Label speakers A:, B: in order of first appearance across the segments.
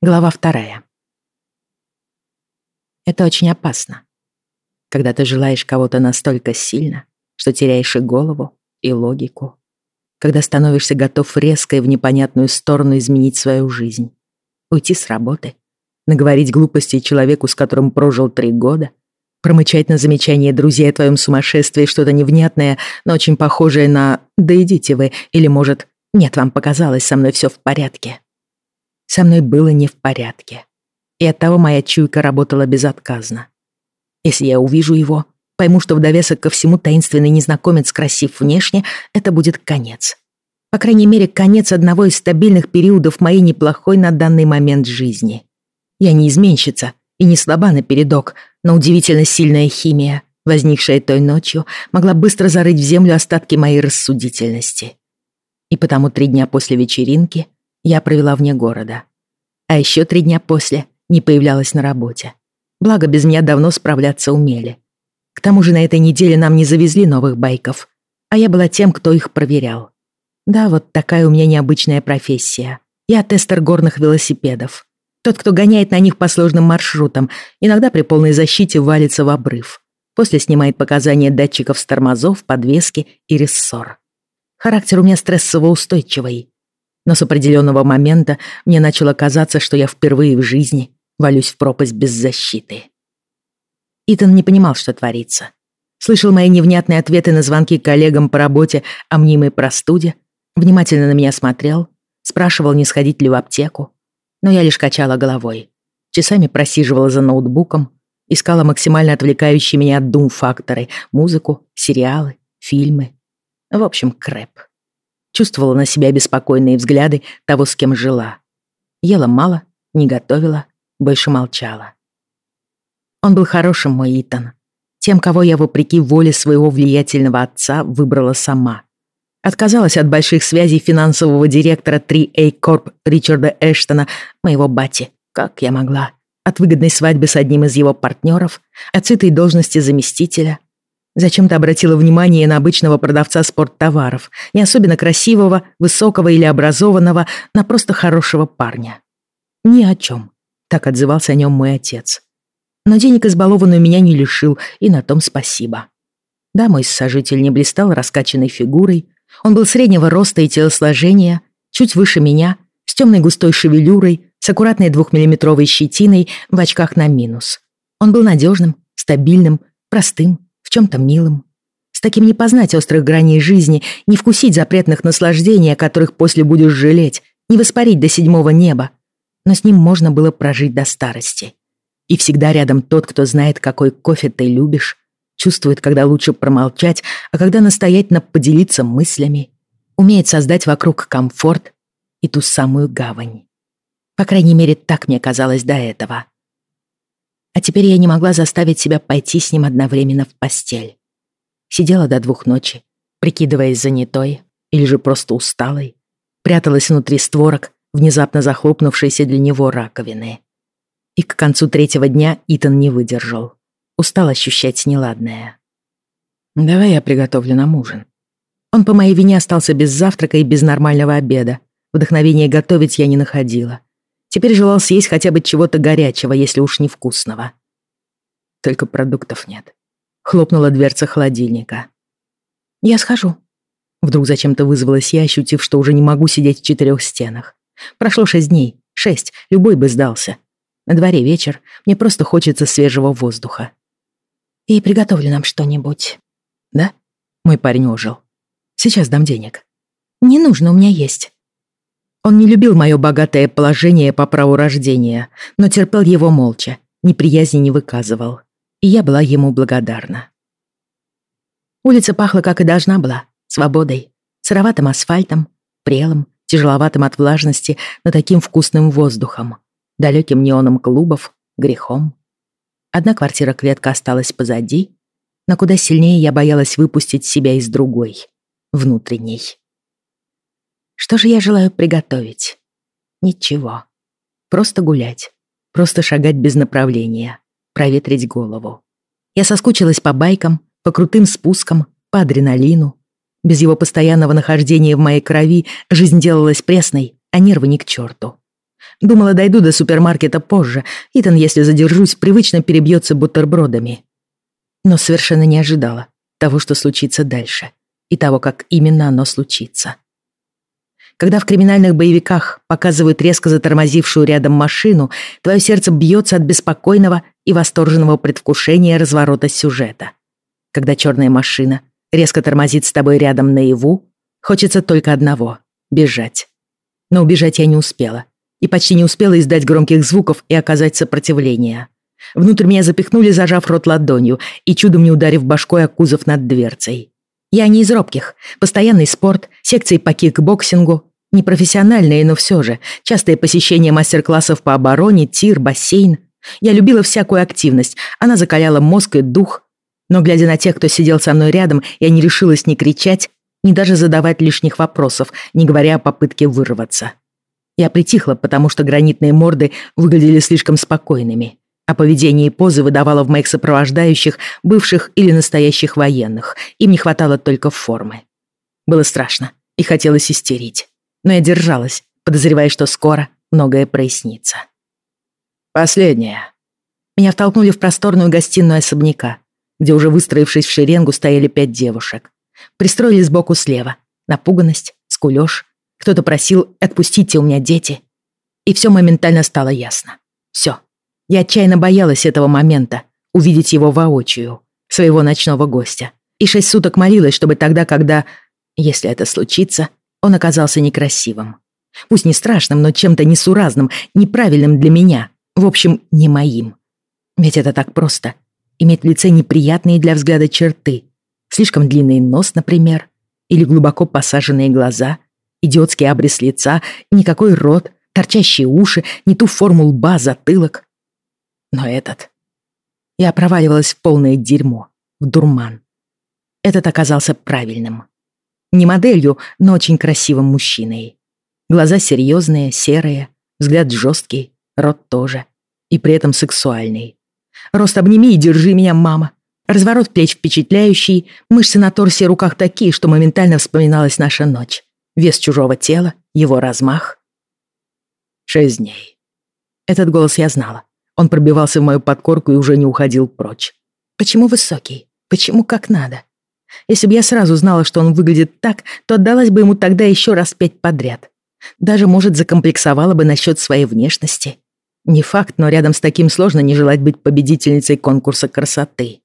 A: Глава вторая. Это очень опасно. Когда ты желаешь кого-то настолько сильно, что теряешь и голову, и логику. Когда становишься готов резко и в непонятную сторону изменить свою жизнь. Уйти с работы, наговорить глупостей человеку, с которым прожил три года, промычать на замечание друзей о твоем сумасшествии что-то невнятное, но очень похожее на «да идите вы» или, может, «нет, вам показалось, со мной все в порядке». Со мной было не в порядке. И оттого моя чуйка работала безотказно. Если я увижу его, пойму, что в довесок ко всему таинственный незнакомец красив внешне, это будет конец. По крайней мере, конец одного из стабильных периодов моей неплохой на данный момент жизни. Я не изменщица и не слаба напередок, но удивительно сильная химия, возникшая той ночью, могла быстро зарыть в землю остатки моей рассудительности. И потому три дня после вечеринки я провела вне города. А еще три дня после не появлялась на работе. Благо, без меня давно справляться умели. К тому же на этой неделе нам не завезли новых байков, а я была тем, кто их проверял. Да, вот такая у меня необычная профессия. Я тестер горных велосипедов. Тот, кто гоняет на них по сложным маршрутам, иногда при полной защите валится в обрыв. После снимает показания датчиков с тормозов, подвески и рессор. Характер у меня стрессово-устойчивый но с определенного момента мне начало казаться, что я впервые в жизни валюсь в пропасть без защиты. Итан не понимал, что творится. Слышал мои невнятные ответы на звонки коллегам по работе о мнимой простуде, внимательно на меня смотрел, спрашивал, не сходить ли в аптеку, но я лишь качала головой. Часами просиживала за ноутбуком, искала максимально отвлекающие меня от дум факторы, музыку, сериалы, фильмы. В общем, крэп чувствовала на себя беспокойные взгляды того, с кем жила. Ела мало, не готовила, больше молчала. Он был хорошим, мой Итан. Тем, кого я, вопреки воле своего влиятельного отца, выбрала сама. Отказалась от больших связей финансового директора 3A Corp Ричарда Эштона, моего бати, как я могла. От выгодной свадьбы с одним из его партнеров, от сытой должности заместителя, Зачем-то обратила внимание на обычного продавца спорттоваров, не особенно красивого, высокого или образованного, на просто хорошего парня. Ни о чем. Так отзывался о нем мой отец. Но денег избалованную меня не лишил, и на том спасибо. Да, мой сожитель не блистал раскачанной фигурой. Он был среднего роста и телосложения, чуть выше меня, с темной густой шевелюрой, с аккуратной двухмиллиметровой щетиной, в очках на минус. Он был надежным, стабильным, простым, в чем-то милым. С таким не познать острых граней жизни, не вкусить запретных наслаждений, о которых после будешь жалеть, не воспарить до седьмого неба. Но с ним можно было прожить до старости. И всегда рядом тот, кто знает, какой кофе ты любишь, чувствует, когда лучше промолчать, а когда настоятельно поделиться мыслями, умеет создать вокруг комфорт и ту самую гавань. По крайней мере, так мне казалось до этого. А теперь я не могла заставить себя пойти с ним одновременно в постель. Сидела до двух ночи, прикидываясь занятой или же просто усталой, пряталась внутри створок, внезапно захлопнувшейся для него раковины. И к концу третьего дня Итан не выдержал. Устал ощущать неладное. «Давай я приготовлю нам ужин». Он по моей вине остался без завтрака и без нормального обеда. Вдохновения готовить я не находила. Теперь желал съесть хотя бы чего-то горячего, если уж невкусного. Только продуктов нет. Хлопнула дверца холодильника. «Я схожу». Вдруг зачем-то вызвалась я, ощутив, что уже не могу сидеть в четырех стенах. Прошло шесть дней. Шесть. Любой бы сдался. На дворе вечер. Мне просто хочется свежего воздуха. «И приготовлю нам что-нибудь». «Да?» Мой парень ожил. «Сейчас дам денег». «Не нужно, у меня есть». Он не любил мое богатое положение по праву рождения, но терпел его молча, неприязни не выказывал. И я была ему благодарна. Улица пахла, как и должна была, свободой, сыроватым асфальтом, прелым, тяжеловатым от влажности, но таким вкусным воздухом, далеким неоном клубов, грехом. Одна квартира-клетка осталась позади, но куда сильнее я боялась выпустить себя из другой, внутренней. Что же я желаю приготовить? Ничего. Просто гулять. Просто шагать без направления. Проветрить голову. Я соскучилась по байкам, по крутым спускам, по адреналину. Без его постоянного нахождения в моей крови жизнь делалась пресной, а нервы ни к черту. Думала, дойду до супермаркета позже. Итан, если задержусь, привычно перебьется бутербродами. Но совершенно не ожидала того, что случится дальше. И того, как именно оно случится. Когда в криминальных боевиках показывают резко затормозившую рядом машину, твое сердце бьется от беспокойного и восторженного предвкушения разворота сюжета. Когда черная машина резко тормозит с тобой рядом наяву, хочется только одного — бежать. Но убежать я не успела. И почти не успела издать громких звуков и оказать сопротивление. Внутрь меня запихнули, зажав рот ладонью и чудом не ударив башкой о кузов над дверцей. Я не из робких. Постоянный спорт, секции по кикбоксингу, непрофессиональные, но все же, частое посещение мастер-классов по обороне, тир, бассейн. Я любила всякую активность, она закаляла мозг и дух. Но, глядя на тех, кто сидел со мной рядом, я не решилась ни кричать, ни даже задавать лишних вопросов, не говоря о попытке вырваться. Я притихла, потому что гранитные морды выглядели слишком спокойными, а поведение и позы выдавало в моих сопровождающих бывших или настоящих военных. Им не хватало только формы. Было страшно и хотелось истерить. Но я держалась, подозревая, что скоро многое прояснится. Последнее. Меня втолкнули в просторную гостиную особняка, где уже выстроившись в шеренгу стояли пять девушек. Пристроили сбоку слева. Напуганность, скулёж. Кто-то просил «отпустите, у меня дети». И все моментально стало ясно. Все. Я отчаянно боялась этого момента, увидеть его воочию, своего ночного гостя. И шесть суток молилась, чтобы тогда, когда, если это случится, он оказался некрасивым. Пусть не страшным, но чем-то несуразным, неправильным для меня. В общем, не моим. Ведь это так просто. Иметь в лице неприятные для взгляда черты, Слишком длинный нос, например, или глубоко посаженные глаза, идиотский обрез лица, никакой рот, торчащие уши, не ту форму лба, затылок. Но этот... Я проваливалась в полное дерьмо, в дурман. Этот оказался правильным. Не моделью, но очень красивым мужчиной. Глаза серьезные, серые, взгляд жесткий, рот тоже. И при этом сексуальный. Рост обними и держи меня, мама. Разворот плеч впечатляющий, мышцы на торсе и руках такие, что моментально вспоминалась наша ночь. Вес чужого тела, его размах. Шесть дней. Этот голос я знала. Он пробивался в мою подкорку и уже не уходил прочь. Почему высокий? Почему как надо? Если бы я сразу знала, что он выглядит так, то отдалась бы ему тогда еще раз пять подряд. Даже, может, закомплексовала бы насчет своей внешности. Не факт, но рядом с таким сложно не желать быть победительницей конкурса красоты.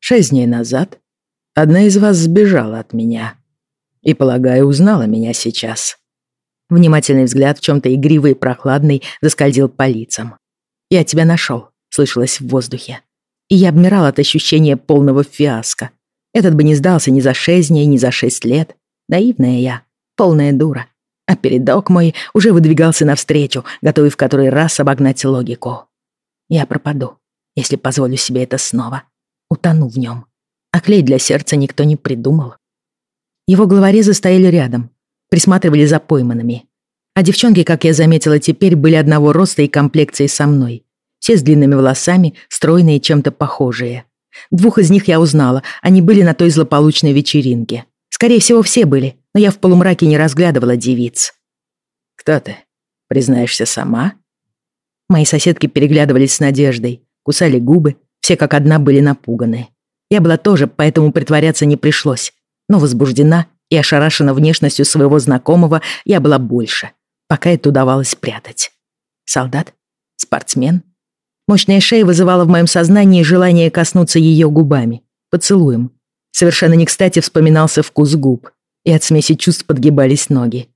A: Шесть дней назад одна из вас сбежала от меня. И, полагаю, узнала меня сейчас. Внимательный взгляд в чем-то игривый и прохладный заскользил по лицам. «Я тебя нашел», — слышалось в воздухе. И я обмирал от ощущения полного фиаско. Этот бы не сдался ни за шесть дней, ни за шесть лет. Наивная я, полная дура. А передок мой уже выдвигался навстречу, готовый в который раз обогнать логику. Я пропаду, если позволю себе это снова утону в нем. А клей для сердца никто не придумал. Его главорезы стояли рядом, присматривали за пойманными. А девчонки, как я заметила теперь, были одного роста и комплекции со мной. Все с длинными волосами, стройные, чем-то похожие. Двух из них я узнала, они были на той злополучной вечеринке. Скорее всего, все были, но я в полумраке не разглядывала девиц. «Кто ты? Признаешься сама?» Мои соседки переглядывались с надеждой, кусали губы, все как одна были напуганы. Я была тоже, поэтому притворяться не пришлось. Но возбуждена и ошарашена внешностью своего знакомого я была больше, пока это удавалось прятать. Солдат? Спортсмен? Мощная шея вызывала в моем сознании желание коснуться ее губами, поцелуем. Совершенно не кстати вспоминался вкус губ, и от смеси чувств подгибались ноги.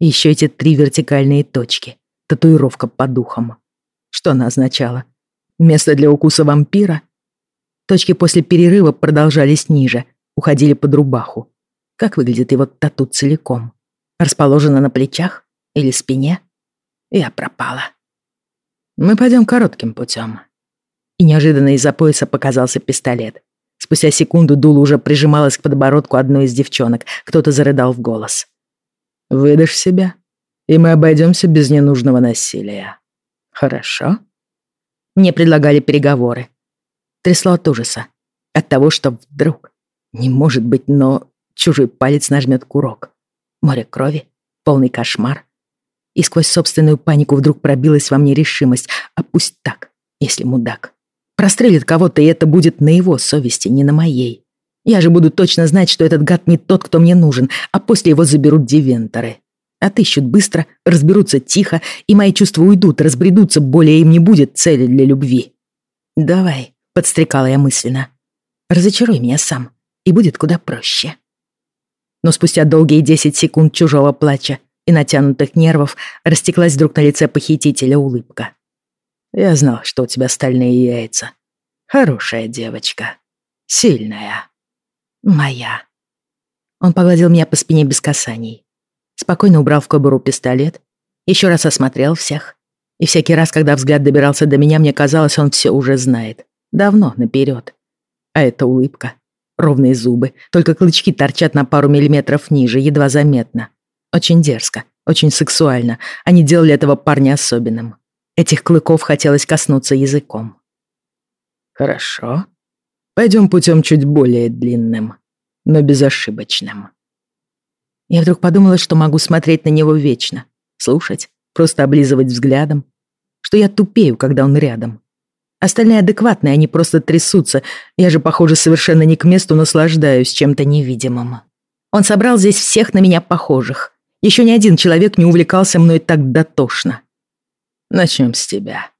A: И еще эти три вертикальные точки, татуировка по духам. Что она означала? Место для укуса вампира? Точки после перерыва продолжались ниже, уходили под рубаху. Как выглядит его тату целиком? Расположено на плечах или спине? Я пропала. Мы пойдем коротким путем. И неожиданно из-за пояса показался пистолет. Спустя секунду дуло уже прижималось к подбородку одной из девчонок. Кто-то зарыдал в голос. «Выдашь себя, и мы обойдемся без ненужного насилия. Хорошо?» Мне предлагали переговоры. Трясло от ужаса. От того, что вдруг... Не может быть, но чужой палец нажмет курок. Море крови, полный кошмар. И сквозь собственную панику вдруг пробилась во мне решимость. А пусть так, если мудак. Прострелит кого-то, и это будет на его совести, не на моей. Я же буду точно знать, что этот гад не тот, кто мне нужен, а после его заберут девенторы. Отыщут быстро, разберутся тихо, и мои чувства уйдут, разбредутся, более им не будет цели для любви. «Давай», — подстрекала я мысленно, — «разочаруй меня сам, и будет куда проще». Но спустя долгие десять секунд чужого плача и натянутых нервов растеклась вдруг на лице похитителя улыбка. «Я знал, что у тебя стальные яйца. Хорошая девочка. Сильная». Моя. Он погладил меня по спине без касаний. Спокойно убрал в кобуру пистолет, еще раз осмотрел всех. И всякий раз, когда взгляд добирался до меня, мне казалось, он все уже знает. Давно, наперед. А эта улыбка, ровные зубы, только клычки торчат на пару миллиметров ниже, едва заметно. Очень дерзко, очень сексуально. Они делали этого парня особенным. Этих клыков хотелось коснуться языком. «Хорошо», Пойдем путем чуть более длинным, но безошибочным. Я вдруг подумала, что могу смотреть на него вечно, слушать, просто облизывать взглядом, что я тупею, когда он рядом. Остальные адекватные, они просто трясутся. Я же, похоже, совершенно не к месту наслаждаюсь чем-то невидимым. Он собрал здесь всех на меня похожих. Еще ни один человек не увлекался мной так дотошно. Начнем с тебя.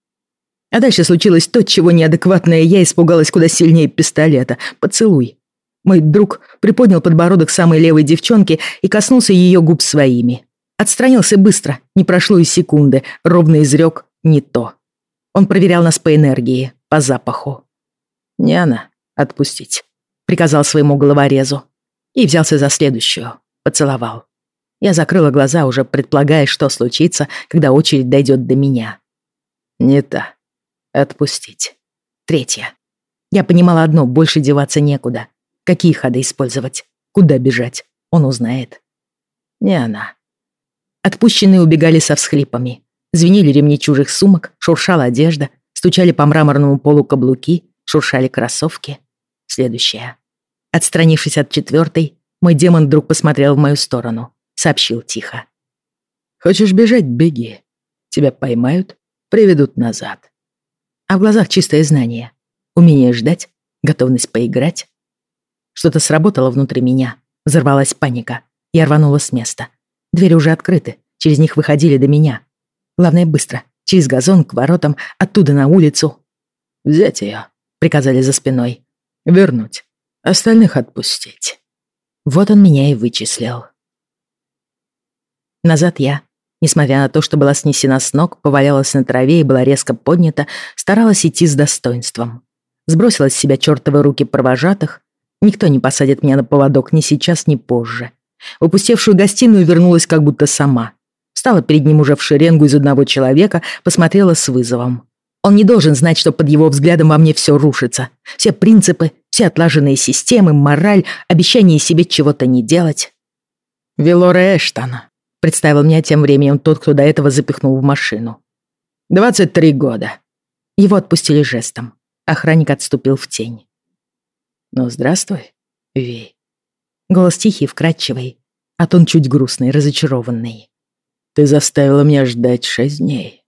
A: А дальше случилось то, чего неадекватная я испугалась куда сильнее пистолета. Поцелуй. Мой друг приподнял подбородок самой левой девчонки и коснулся ее губ своими. Отстранился быстро, не прошло и секунды, ровно изрек «не то». Он проверял нас по энергии, по запаху. «Не она, отпустить», — приказал своему головорезу. И взялся за следующую, поцеловал. Я закрыла глаза, уже предполагая, что случится, когда очередь дойдет до меня. «Не та», Отпустить. Третье. Я понимала одно, больше деваться некуда. Какие ходы использовать? Куда бежать? Он узнает. Не она. Отпущенные убегали со всхлипами. Звенели ремни чужих сумок, шуршала одежда, стучали по мраморному полу каблуки, шуршали кроссовки. Следующее. Отстранившись от четвертой, мой демон вдруг посмотрел в мою сторону. Сообщил тихо. «Хочешь бежать? Беги. Тебя поймают, приведут назад а в глазах чистое знание. Умение ждать, готовность поиграть. Что-то сработало внутри меня. Взорвалась паника. Я рванула с места. Двери уже открыты, через них выходили до меня. Главное, быстро. Через газон, к воротам, оттуда на улицу. «Взять ее», — приказали за спиной. «Вернуть. Остальных отпустить». Вот он меня и вычислил. Назад я, Несмотря на то, что была снесена с ног, повалялась на траве и была резко поднята, старалась идти с достоинством. Сбросила с себя чертовы руки провожатых. Никто не посадит меня на поводок ни сейчас, ни позже. В опустевшую гостиную вернулась как будто сама. Встала перед ним уже в шеренгу из одного человека, посмотрела с вызовом. Он не должен знать, что под его взглядом во мне все рушится. Все принципы, все отлаженные системы, мораль, обещание себе чего-то не делать. Велора Эштон, Представил меня тем временем тот, кто до этого запихнул в машину. «Двадцать три года». Его отпустили жестом. Охранник отступил в тень. «Ну, здравствуй, Вей». Голос тихий, вкрадчивый, а тон чуть грустный, разочарованный. «Ты заставила меня ждать шесть дней».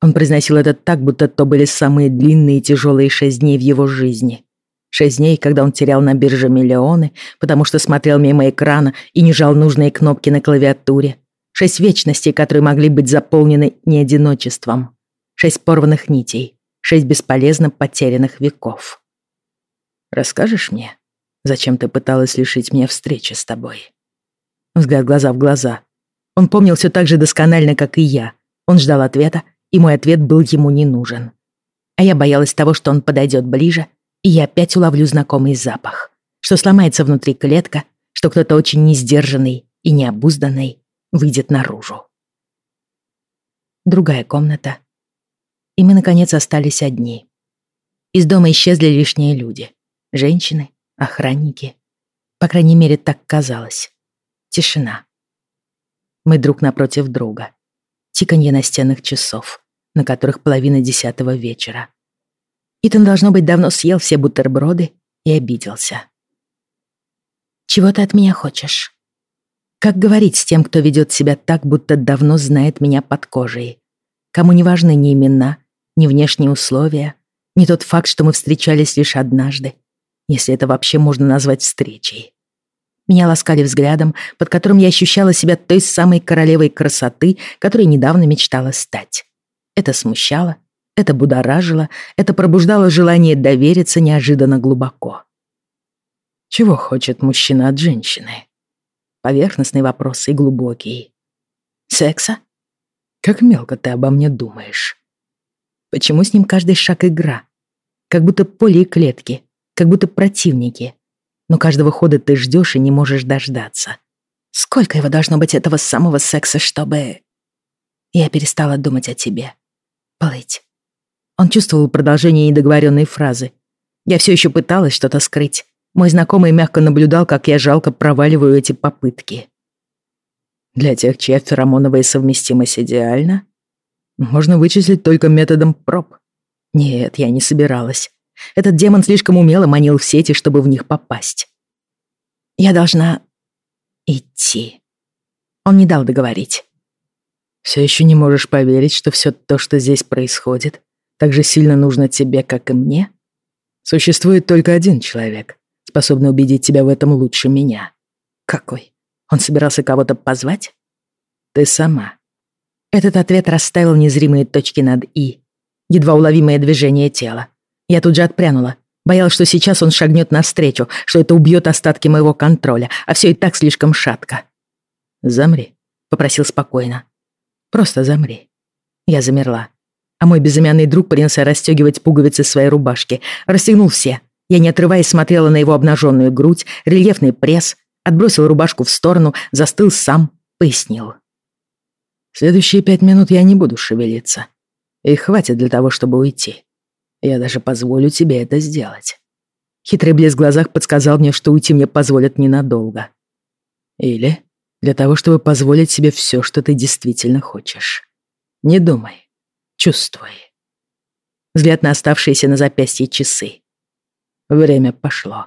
A: Он произносил это так, будто то были самые длинные и тяжелые шесть дней в его жизни. Шесть дней, когда он терял на бирже миллионы, потому что смотрел мимо экрана и не жал нужные кнопки на клавиатуре. Шесть вечностей, которые могли быть заполнены не одиночеством. Шесть порванных нитей. Шесть бесполезно потерянных веков. «Расскажешь мне, зачем ты пыталась лишить меня встречи с тобой?» Взгляд глаза в глаза. Он помнил все так же досконально, как и я. Он ждал ответа, и мой ответ был ему не нужен. А я боялась того, что он подойдет ближе и я опять уловлю знакомый запах, что сломается внутри клетка, что кто-то очень несдержанный и необузданный выйдет наружу. Другая комната. И мы, наконец, остались одни. Из дома исчезли лишние люди. Женщины, охранники. По крайней мере, так казалось. Тишина. Мы друг напротив друга. Тиканье настенных часов, на которых половина десятого вечера. Итан, должно быть, давно съел все бутерброды и обиделся. «Чего ты от меня хочешь?» Как говорить с тем, кто ведет себя так, будто давно знает меня под кожей? Кому не важны ни имена, ни внешние условия, ни тот факт, что мы встречались лишь однажды, если это вообще можно назвать встречей. Меня ласкали взглядом, под которым я ощущала себя той самой королевой красоты, которой недавно мечтала стать. Это смущало, это будоражило, это пробуждало желание довериться неожиданно глубоко. Чего хочет мужчина от женщины? Поверхностный вопрос и глубокий. Секса? Как мелко ты обо мне думаешь. Почему с ним каждый шаг игра? Как будто поле и клетки, как будто противники. Но каждого хода ты ждешь и не можешь дождаться. Сколько его должно быть этого самого секса, чтобы... Я перестала думать о тебе. Плыть. Он чувствовал продолжение недоговоренной фразы. Я все еще пыталась что-то скрыть, мой знакомый мягко наблюдал, как я жалко проваливаю эти попытки. Для тех, чья феромоновая совместимость идеальна, можно вычислить только методом проб. Нет, я не собиралась. Этот демон слишком умело манил в сети, чтобы в них попасть. Я должна идти. Он не дал договорить. Все еще не можешь поверить, что все то, что здесь происходит, так же сильно нужно тебе, как и мне? Существует только один человек, способный убедить тебя в этом лучше меня. Какой? Он собирался кого-то позвать? Ты сама. Этот ответ расставил незримые точки над «и». Едва уловимое движение тела. Я тут же отпрянула. Боялась, что сейчас он шагнет навстречу, что это убьет остатки моего контроля, а все и так слишком шатко. «Замри», — попросил спокойно. «Просто замри». Я замерла. А мой безымянный друг принялся расстегивать пуговицы своей рубашки. Расстегнул все, я, не отрываясь, смотрела на его обнаженную грудь, рельефный пресс, отбросил рубашку в сторону, застыл сам, пояснил. «Следующие пять минут я не буду шевелиться. И хватит для того, чтобы уйти. Я даже позволю тебе это сделать». Хитрый блеск в глазах подсказал мне, что уйти мне позволят ненадолго. Или для того, чтобы позволить себе все, что ты действительно хочешь. Не думай, чувствуй. Взгляд на оставшиеся на запястье часы. Время пошло.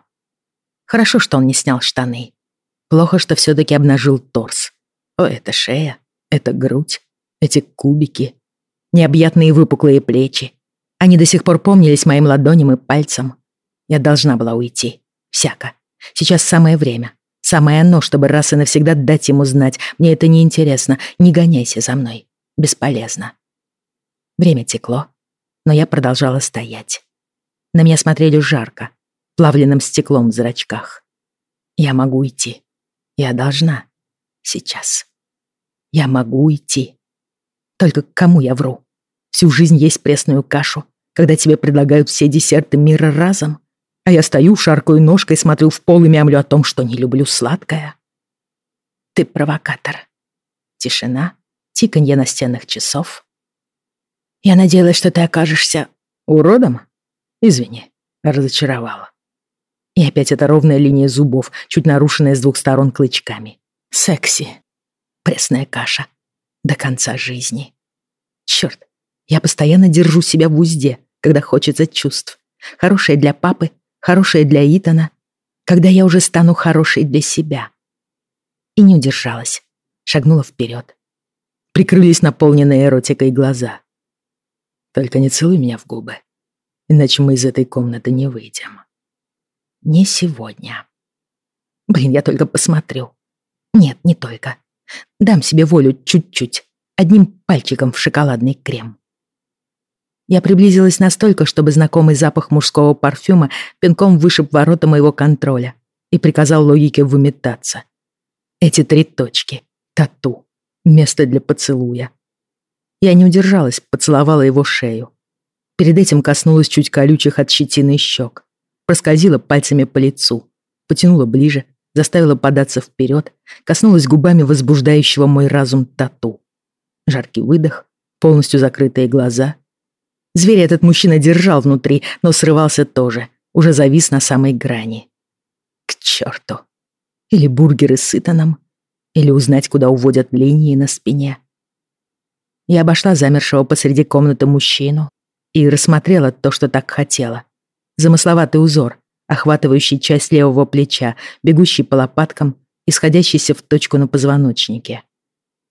A: Хорошо, что он не снял штаны. Плохо, что все-таки обнажил торс. О, это шея, это грудь, эти кубики, необъятные выпуклые плечи. Они до сих пор помнились моим ладоням и пальцам. Я должна была уйти. Всяко. Сейчас самое время. Самое оно, чтобы раз и навсегда дать ему знать. Мне это не интересно. Не гоняйся за мной. Бесполезно. Время текло, но я продолжала стоять. На меня смотрели жарко, плавленным стеклом в зрачках. Я могу уйти. Я должна. Сейчас. Я могу уйти. Только кому я вру? Всю жизнь есть пресную кашу, когда тебе предлагают все десерты мира разом, а я стою, шаркаю ножкой, смотрю в пол и мямлю о том, что не люблю сладкое. Ты провокатор. Тишина, тиканье настенных часов. Я надеялась, что ты окажешься уродом, Извини, разочаровала. И опять эта ровная линия зубов, чуть нарушенная с двух сторон клычками. Секси. Пресная каша. До конца жизни. Черт, я постоянно держу себя в узде, когда хочется чувств. Хорошая для папы, хорошая для Итана. Когда я уже стану хорошей для себя. И не удержалась. Шагнула вперед. Прикрылись наполненные эротикой глаза. Только не целуй меня в губы иначе мы из этой комнаты не выйдем. Не сегодня. Блин, я только посмотрю. Нет, не только. Дам себе волю чуть-чуть, одним пальчиком в шоколадный крем. Я приблизилась настолько, чтобы знакомый запах мужского парфюма пинком вышиб ворота моего контроля и приказал логике выметаться. Эти три точки. Тату. Место для поцелуя. Я не удержалась, поцеловала его шею. Перед этим коснулась чуть колючих от щетины щек. Проскользила пальцами по лицу. Потянула ближе, заставила податься вперед, коснулась губами возбуждающего мой разум тату. Жаркий выдох, полностью закрытые глаза. Зверь этот мужчина держал внутри, но срывался тоже, уже завис на самой грани. К черту. Или бургеры с Итаном, или узнать, куда уводят линии на спине. Я обошла замершего посреди комнаты мужчину, и рассмотрела то, что так хотела. Замысловатый узор, охватывающий часть левого плеча, бегущий по лопаткам, исходящийся в точку на позвоночнике.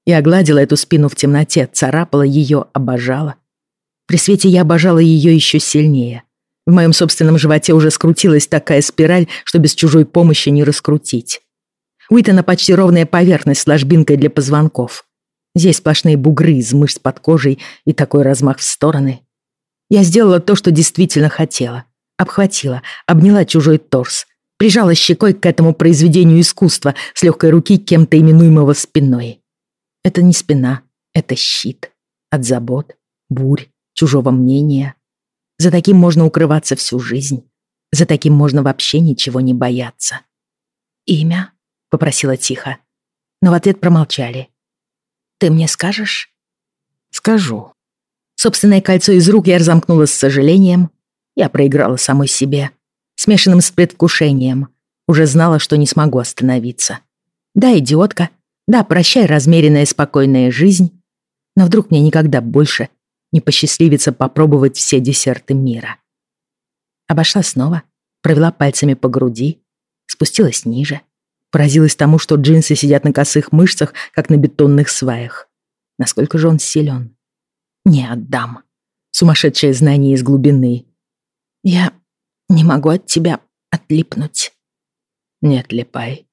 A: Я огладила эту спину в темноте, царапала ее, обожала. При свете я обожала ее еще сильнее. В моем собственном животе уже скрутилась такая спираль, что без чужой помощи не раскрутить. У Итана почти ровная поверхность с ложбинкой для позвонков. Здесь сплошные бугры из мышц под кожей и такой размах в стороны. Я сделала то, что действительно хотела. Обхватила, обняла чужой торс, прижала щекой к этому произведению искусства с легкой руки кем-то именуемого спиной. Это не спина, это щит. От забот, бурь, чужого мнения. За таким можно укрываться всю жизнь. За таким можно вообще ничего не бояться. «Имя?» — попросила тихо. Но в ответ промолчали. «Ты мне скажешь?»
B: «Скажу».
A: Собственное кольцо из рук я разомкнула с сожалением. Я проиграла самой себе. Смешанным с предвкушением. Уже знала, что не смогу остановиться. Да, идиотка. Да, прощай размеренная спокойная жизнь. Но вдруг мне никогда больше не посчастливится попробовать все десерты мира. Обошла снова, провела пальцами по груди, спустилась ниже, поразилась тому, что джинсы сидят на косых мышцах, как на бетонных сваях. Насколько же он силен. Не отдам. Сумасшедшее знание из глубины. Я не могу от тебя отлипнуть. Не отлипай.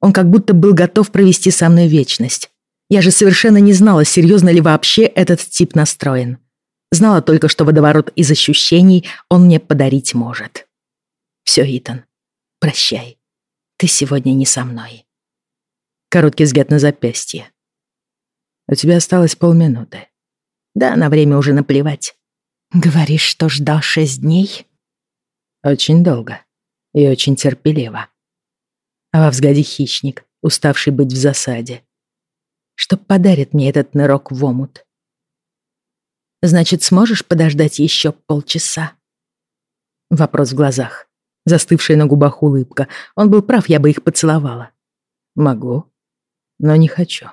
A: Он как будто был готов провести со мной вечность. Я же совершенно не знала, серьезно ли вообще этот тип настроен. Знала только, что водоворот из ощущений он мне подарить может. Все, Итан, прощай. Ты сегодня не со мной. Короткий взгляд на запястье. У тебя осталось полминуты. Да, на время уже наплевать. Говоришь, что ждал шесть дней? Очень долго и очень терпеливо. А во взгляде хищник, уставший быть в засаде что подарит мне этот нырок в омут. Значит, сможешь подождать еще полчаса? Вопрос в глазах. Застывшая на губах улыбка. Он был прав, я бы их поцеловала. Могу, но не хочу.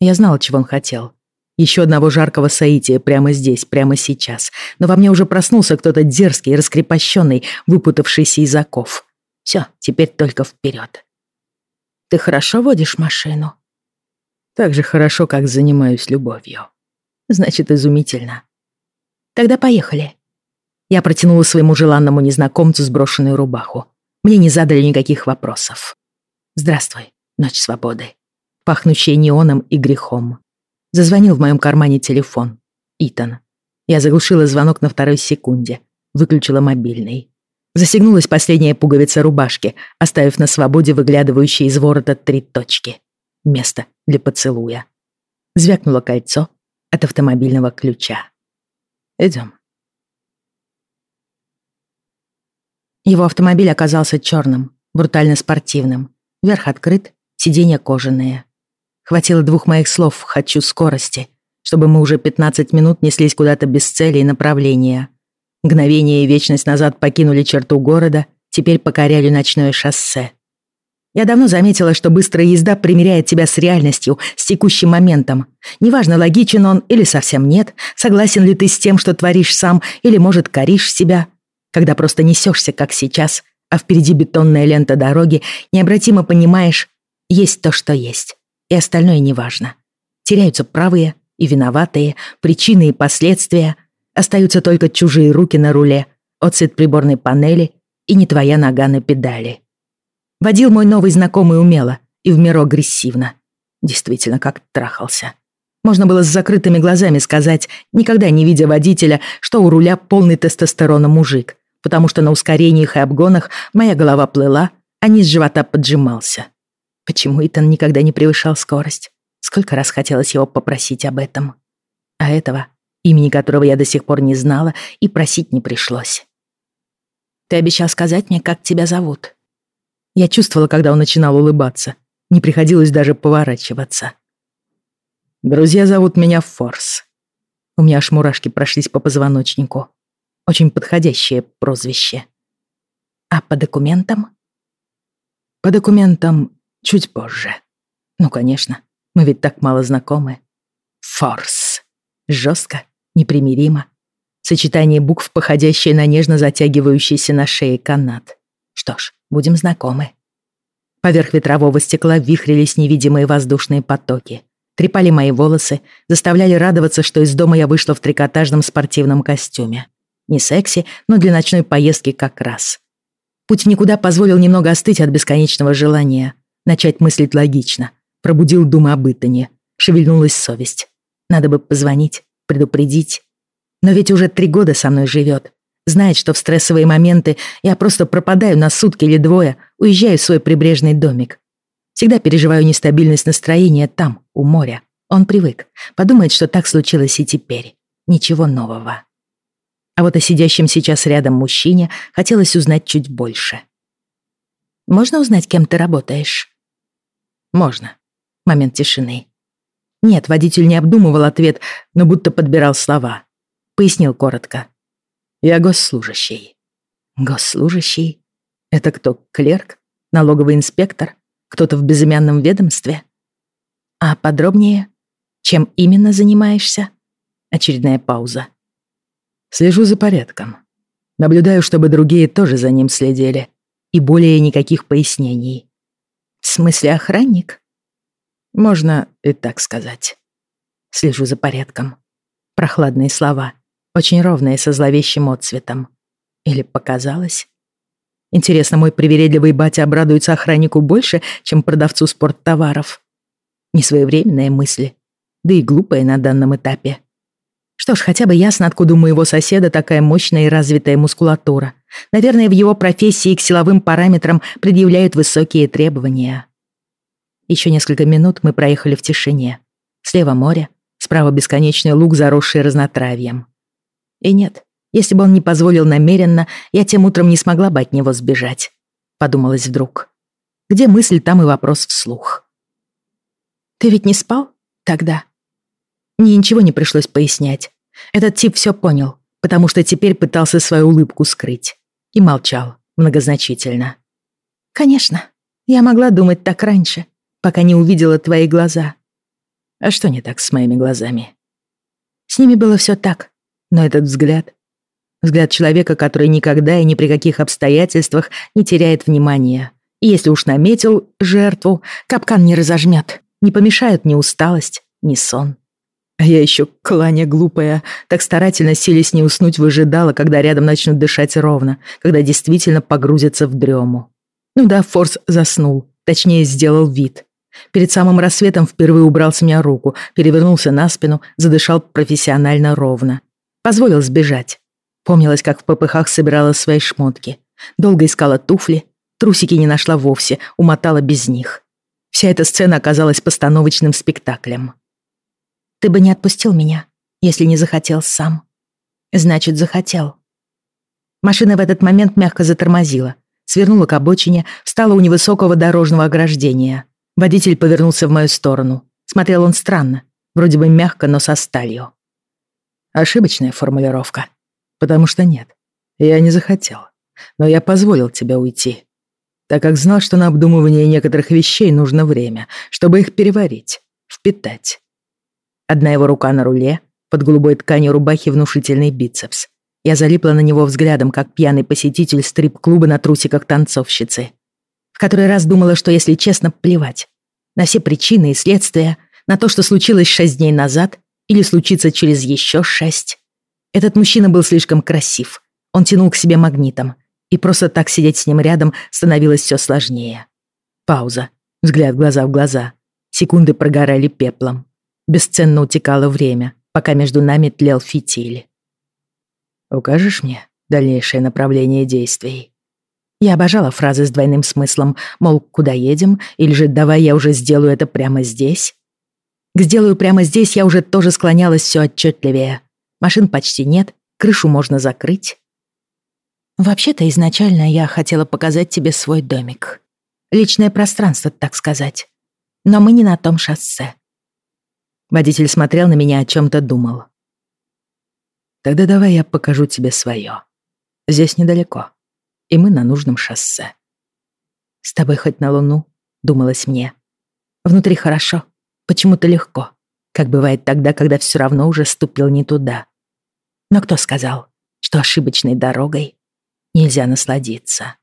A: Я знала, чего он хотел. Еще одного жаркого соития прямо здесь, прямо сейчас. Но во мне уже проснулся кто-то дерзкий, раскрепощенный, выпутавшийся из оков. Все, теперь только вперед. Ты хорошо водишь машину? Так же хорошо, как занимаюсь любовью. Значит, изумительно. Тогда поехали. Я протянула своему желанному незнакомцу сброшенную рубаху. Мне не задали никаких вопросов. Здравствуй, ночь свободы. Пахнущая неоном и грехом. Зазвонил в моем кармане телефон. Итан. Я заглушила звонок на второй секунде. Выключила мобильный. Засегнулась последняя пуговица рубашки, оставив на свободе выглядывающие из ворота три точки. Место для поцелуя. Звякнуло кольцо от автомобильного ключа. Идем. Его автомобиль оказался черным, брутально спортивным. Верх открыт, сиденья кожаные. Хватило двух моих слов «хочу скорости», чтобы мы уже 15 минут неслись куда-то без цели и направления. Мгновение и вечность назад покинули черту города, теперь покоряли ночное шоссе. Я давно заметила, что быстрая езда примеряет тебя с реальностью, с текущим моментом. Неважно, логичен он или совсем нет, согласен ли ты с тем, что творишь сам, или, может, коришь себя. Когда просто несешься, как сейчас, а впереди бетонная лента дороги, необратимо понимаешь, есть то, что есть, и остальное неважно. Теряются правые и виноватые, причины и последствия. Остаются только чужие руки на руле, отцвет приборной панели и не твоя нога на педали. Водил мой новый знакомый умело и в меру агрессивно. Действительно, как трахался. Можно было с закрытыми глазами сказать, никогда не видя водителя, что у руля полный тестостерона мужик, потому что на ускорениях и обгонах моя голова плыла, а низ живота поджимался. Почему Итан никогда не превышал скорость? Сколько раз хотелось его попросить об этом. А этого, имени которого я до сих пор не знала, и просить не пришлось. «Ты обещал сказать мне, как тебя зовут?» Я чувствовала, когда он начинал улыбаться. Не приходилось даже поворачиваться. «Друзья зовут меня Форс». У меня аж мурашки прошлись по позвоночнику. Очень подходящее прозвище. «А по документам?» «По документам чуть позже. Ну, конечно, мы ведь так мало знакомы. Форс. Жестко, непримиримо. Сочетание букв, походящее на нежно затягивающийся на шее канат. Что ж, будем знакомы. Поверх ветрового стекла вихрились невидимые воздушные потоки. Трепали мои волосы, заставляли радоваться, что из дома я вышла в трикотажном спортивном костюме. Не секси, но для ночной поездки как раз. Путь никуда позволил немного остыть от бесконечного желания. Начать мыслить логично. Пробудил думы об Итане. Шевельнулась совесть. Надо бы позвонить, предупредить. Но ведь уже три года со мной живет. Знает, что в стрессовые моменты я просто пропадаю на сутки или двое, уезжаю в свой прибрежный домик. Всегда переживаю нестабильность настроения там, у моря. Он привык. Подумает, что так случилось и теперь. Ничего нового. А вот о сидящем сейчас рядом мужчине хотелось узнать чуть больше. «Можно узнать, кем ты работаешь?» «Можно». Момент тишины. Нет, водитель не обдумывал ответ, но будто подбирал слова. Пояснил коротко. Я госслужащий. Госслужащий? Это кто, клерк? Налоговый инспектор? Кто-то в безымянном ведомстве? А подробнее? Чем именно занимаешься? Очередная пауза. Слежу за порядком. Наблюдаю, чтобы другие тоже за ним следили. И более никаких пояснений. В смысле охранник? Можно и так сказать. Слежу за порядком. Прохладные слова очень ровные со зловещим отцветом. Или показалось? Интересно, мой привередливый батя обрадуется охраннику больше, чем продавцу спорттоваров? Несвоевременные мысли, да и глупые на данном этапе. Что ж, хотя бы ясно, откуда у моего соседа такая мощная и развитая мускулатура. Наверное, в его профессии к силовым параметрам предъявляют высокие требования. Еще несколько минут мы проехали в тишине. Слева море, справа бесконечный луг, заросший разнотравьем. И нет, если бы он не позволил намеренно, я тем утром не смогла бы от него сбежать. Подумалось вдруг. Где мысль, там и вопрос вслух. «Ты ведь не спал тогда?» Мне ничего не пришлось пояснять. Этот тип все понял, потому что теперь пытался свою улыбку скрыть. И молчал, многозначительно. «Конечно, я могла думать так раньше, пока не увидела твои глаза». «А что не так с моими глазами?» С ними было все так, но этот взгляд... Взгляд человека, который никогда и ни при каких обстоятельствах не теряет внимания. И если уж наметил жертву, капкан не разожмет. Не помешают ни усталость, ни сон. А я еще, кланя глупая, так старательно сились не уснуть, выжидала, когда рядом начнут дышать ровно, когда действительно погрузятся в дрему. Ну да, Форс заснул, точнее, сделал вид. Перед самым рассветом впервые убрал с меня руку, перевернулся на спину, задышал профессионально ровно. Позволил сбежать. Помнилось, как в попыхах собирала свои шмотки. Долго искала туфли, трусики не нашла вовсе, умотала без них. Вся эта сцена оказалась постановочным спектаклем. «Ты бы не отпустил меня, если не захотел сам». «Значит, захотел». Машина в этот момент мягко затормозила, свернула к обочине, встала у невысокого дорожного ограждения. Водитель повернулся в мою сторону. Смотрел он странно, вроде бы мягко, но со сталью. Ошибочная формулировка. Потому что нет, я не захотел. Но я позволил тебе уйти. Так как знал, что на обдумывание некоторых вещей нужно время, чтобы их переварить, впитать. Одна его рука на руле, под голубой тканью рубахи внушительный бицепс. Я залипла на него взглядом, как пьяный посетитель стрип-клуба на трусиках танцовщицы. В который раз думала, что, если честно, плевать. На все причины и следствия, на то, что случилось шесть дней назад, или случится через еще шесть. Этот мужчина был слишком красив. Он тянул к себе магнитом. И просто так сидеть с ним рядом становилось все сложнее. Пауза. Взгляд глаза в глаза. Секунды прогорали пеплом. Бесценно утекало время, пока между нами тлел фитиль. «Укажешь мне дальнейшее направление действий?» Я обожала фразы с двойным смыслом, мол, куда едем, или же давай я уже сделаю это прямо здесь. К сделаю прямо здесь я уже тоже склонялась все отчетливее. Машин почти нет, крышу можно закрыть. Вообще-то изначально я хотела показать тебе свой домик. Личное пространство, так сказать. Но мы не на том шоссе. Водитель смотрел на меня, о чем-то думал. Тогда давай я покажу тебе свое. Здесь недалеко, и мы на нужном шоссе. С тобой хоть на луну, думалось мне. Внутри хорошо, Почему-то легко, как бывает тогда, когда все равно уже ступил не туда. Но кто сказал, что ошибочной дорогой нельзя насладиться?